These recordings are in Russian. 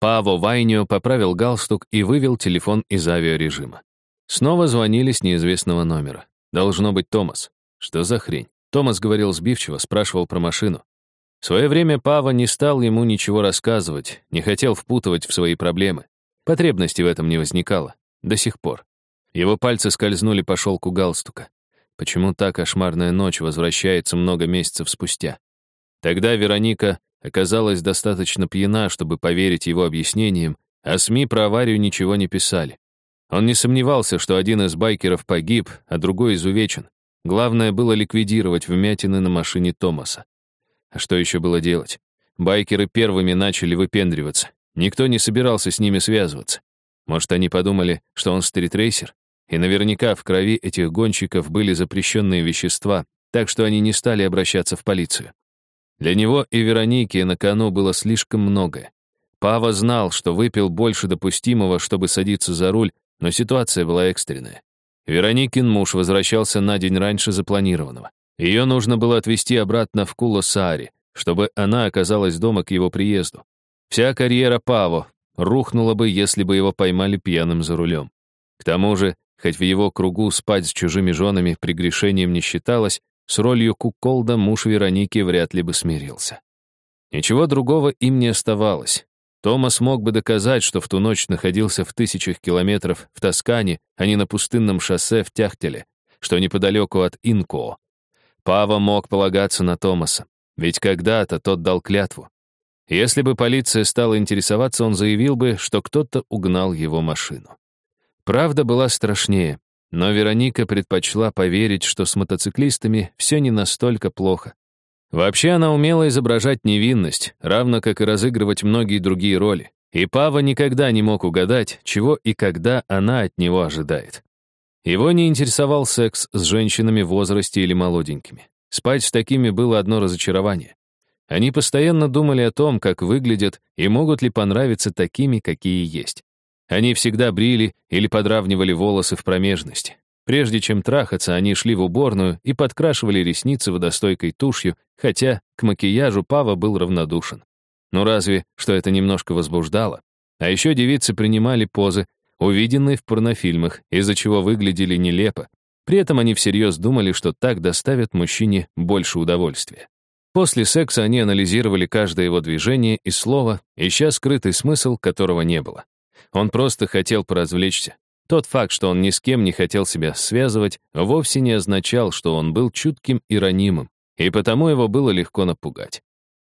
Паво Вайнио поправил галстук и вывел телефон из авиарежима. Снова звонили с неизвестного номера. Должно быть Томас. Что за хрень? Томас говорил сбивчиво, спрашивал про машину. В свое время Пава не стал ему ничего рассказывать, не хотел впутывать в свои проблемы. Потребности в этом не возникало. До сих пор. Его пальцы скользнули по шелку галстука. Почему та кошмарная ночь возвращается много месяцев спустя? Тогда Вероника оказалась достаточно пьяна, чтобы поверить его объяснениям, а СМИ про аварию ничего не писали. Он не сомневался, что один из байкеров погиб, а другой изувечен. Главное было ликвидировать вмятины на машине Томаса. А что еще было делать? Байкеры первыми начали выпендриваться. Никто не собирался с ними связываться. Может, они подумали, что он стритрейсер? И наверняка в крови этих гонщиков были запрещенные вещества, так что они не стали обращаться в полицию. Для него и Вероники на кону было слишком многое. Пава знал, что выпил больше допустимого, чтобы садиться за руль, но ситуация была экстренная. Вероникин муж возвращался на день раньше запланированного. Ее нужно было отвезти обратно в Куло-Саари, чтобы она оказалась дома к его приезду. Вся карьера Паво рухнула бы, если бы его поймали пьяным за рулем. К тому же Хоть в его кругу спать с чужими женами прегрешением не считалось, с ролью куколда муж Вероники вряд ли бы смирился. Ничего другого им не оставалось. Томас мог бы доказать, что в ту ночь находился в тысячах километров в Тоскане, а не на пустынном шоссе в Тяхтеле, что неподалеку от Инкоо. Пава мог полагаться на Томаса, ведь когда-то тот дал клятву. Если бы полиция стала интересоваться, он заявил бы, что кто-то угнал его машину. Правда была страшнее, но Вероника предпочла поверить, что с мотоциклистами все не настолько плохо. Вообще она умела изображать невинность, равно как и разыгрывать многие другие роли. И Пава никогда не мог угадать, чего и когда она от него ожидает. Его не интересовал секс с женщинами в возрасте или молоденькими. Спать с такими было одно разочарование. Они постоянно думали о том, как выглядят и могут ли понравиться такими, какие есть. Они всегда брили или подравнивали волосы в промежности. Прежде чем трахаться, они шли в уборную и подкрашивали ресницы водостойкой тушью, хотя к макияжу Пава был равнодушен. Ну разве, что это немножко возбуждало. А еще девицы принимали позы, увиденные в порнофильмах, из-за чего выглядели нелепо. При этом они всерьез думали, что так доставят мужчине больше удовольствия. После секса они анализировали каждое его движение и слово, ища скрытый смысл, которого не было. Он просто хотел поразвлечься. Тот факт, что он ни с кем не хотел себя связывать, вовсе не означал, что он был чутким и ранимым, и потому его было легко напугать.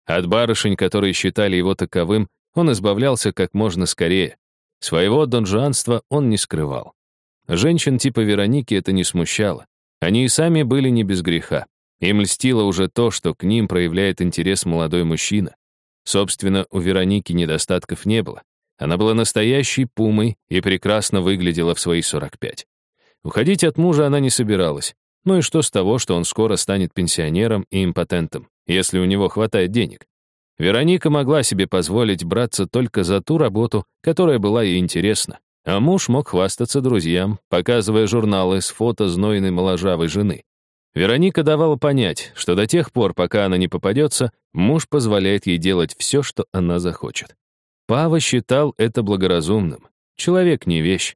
От барышень, которые считали его таковым, он избавлялся как можно скорее. Своего донжуанства он не скрывал. Женщин типа Вероники это не смущало. Они и сами были не без греха. Им льстило уже то, что к ним проявляет интерес молодой мужчина. Собственно, у Вероники недостатков не было. Она была настоящей пумой и прекрасно выглядела в свои 45. Уходить от мужа она не собиралась. Ну и что с того, что он скоро станет пенсионером и импотентом, если у него хватает денег? Вероника могла себе позволить браться только за ту работу, которая была ей интересна. А муж мог хвастаться друзьям, показывая журналы с фото знойной моложавой жены. Вероника давала понять, что до тех пор, пока она не попадется, муж позволяет ей делать все, что она захочет. Пава считал это благоразумным. Человек не вещь.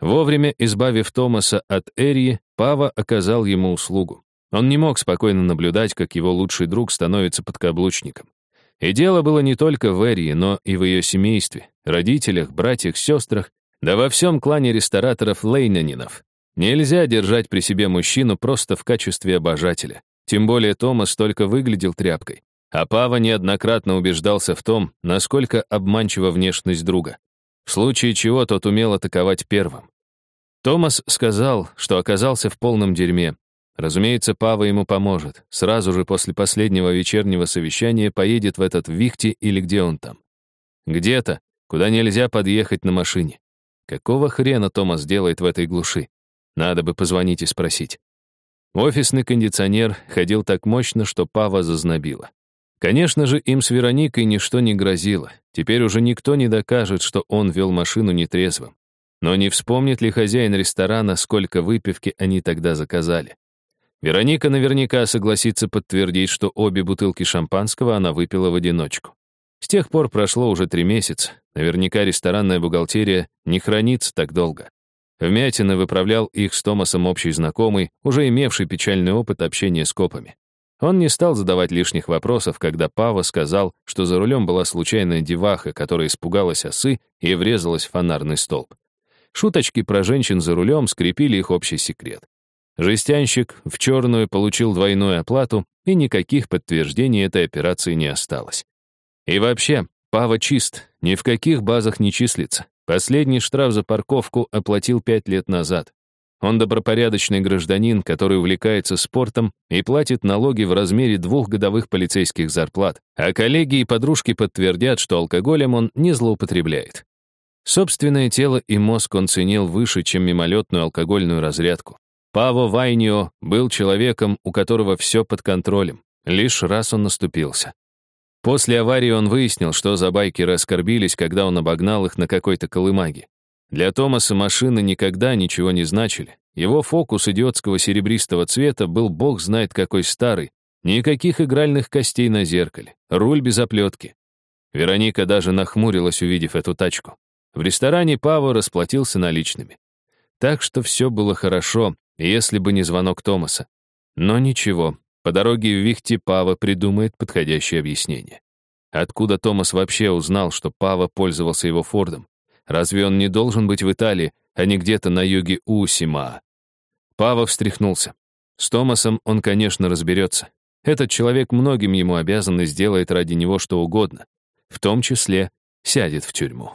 Вовремя избавив Томаса от Эрии, Пава оказал ему услугу. Он не мог спокойно наблюдать, как его лучший друг становится подкаблучником. И дело было не только в Эрии, но и в ее семействе, родителях, братьях, сестрах, да во всем клане рестораторов Лейнанинов. Нельзя держать при себе мужчину просто в качестве обожателя. Тем более Томас только выглядел тряпкой. А Пава неоднократно убеждался в том, насколько обманчива внешность друга. В случае чего тот умел атаковать первым. Томас сказал, что оказался в полном дерьме. Разумеется, Пава ему поможет. Сразу же после последнего вечернего совещания поедет в этот Вихте или где он там. Где-то, куда нельзя подъехать на машине. Какого хрена Томас делает в этой глуши? Надо бы позвонить и спросить. Офисный кондиционер ходил так мощно, что Пава зазнобила. Конечно же, им с Вероникой ничто не грозило. Теперь уже никто не докажет, что он вел машину нетрезвым. Но не вспомнит ли хозяин ресторана, сколько выпивки они тогда заказали. Вероника наверняка согласится подтвердить, что обе бутылки шампанского она выпила в одиночку. С тех пор прошло уже три месяца. Наверняка ресторанная бухгалтерия не хранится так долго. Вмятины выправлял их с Томасом общий знакомый, уже имевший печальный опыт общения с копами. Он не стал задавать лишних вопросов, когда Пава сказал, что за рулем была случайная деваха, которая испугалась осы и врезалась в фонарный столб. Шуточки про женщин за рулем скрепили их общий секрет. Жестянщик в черную получил двойную оплату, и никаких подтверждений этой операции не осталось. И вообще, Пава чист, ни в каких базах не числится. Последний штраф за парковку оплатил пять лет назад. Он добропорядочный гражданин, который увлекается спортом и платит налоги в размере двух годовых полицейских зарплат, а коллеги и подружки подтвердят, что алкоголем он не злоупотребляет. Собственное тело и мозг он ценил выше, чем мимолетную алкогольную разрядку. Паво Вайнио был человеком, у которого все под контролем. Лишь раз он наступился. После аварии он выяснил, что за байкеры оскорбились, когда он обогнал их на какой-то колымаге. Для Томаса машины никогда ничего не значили. Его фокус идиотского серебристого цвета был бог знает какой старый. Никаких игральных костей на зеркале. Руль без оплетки. Вероника даже нахмурилась, увидев эту тачку. В ресторане Паво расплатился наличными. Так что все было хорошо, если бы не звонок Томаса. Но ничего, по дороге в Вихте Пава придумает подходящее объяснение. Откуда Томас вообще узнал, что Пава пользовался его Фордом? Разве он не должен быть в Италии, а не где-то на юге Усима? Пава встряхнулся. С Томасом он, конечно, разберется. Этот человек многим ему обязан и сделает ради него что угодно. В том числе сядет в тюрьму.